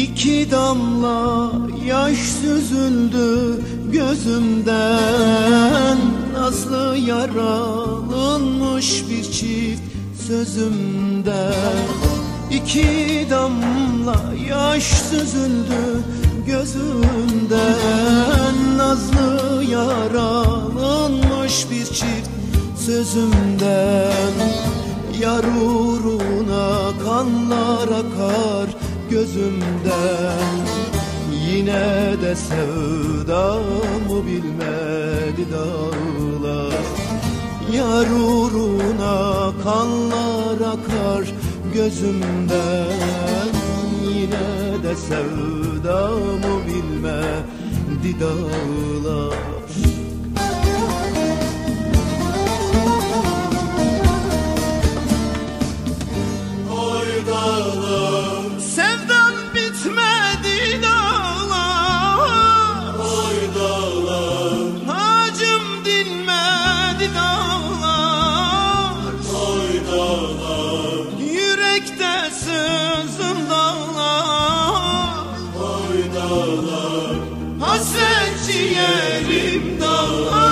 İki damla yaş süzüldü gözümden. Nazlı yaralınmış bir çift sözümden. İki damla yaş süzüldü gözümden. Nazlı yaralınmış bir çift sözümden. Yar uğruna kanlar akar gözümden. Yine de sevdamı bilmedi dağlar. Yar uğruna kanlar akar gözümden. Yine de sevdamı bilmedi dağlar Hasret ciğerim dağlar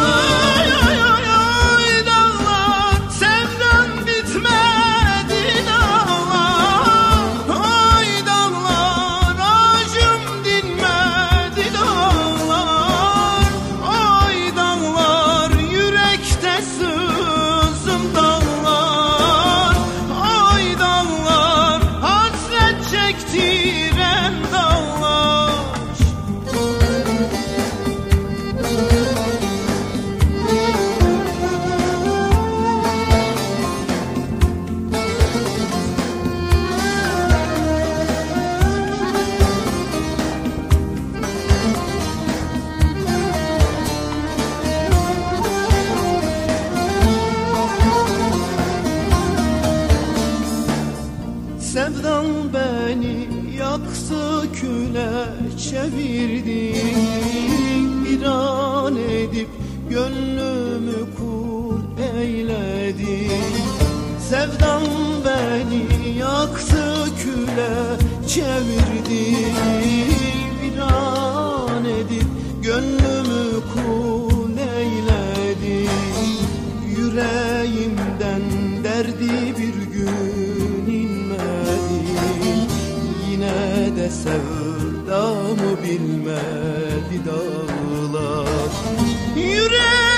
Sevdan beni yaktı küle çevirdi Bir an edip gönlümü kul eyledi Sevdan beni yaktı küle çevirdi De sevdamı bilmedi dağlar. Yüreğimden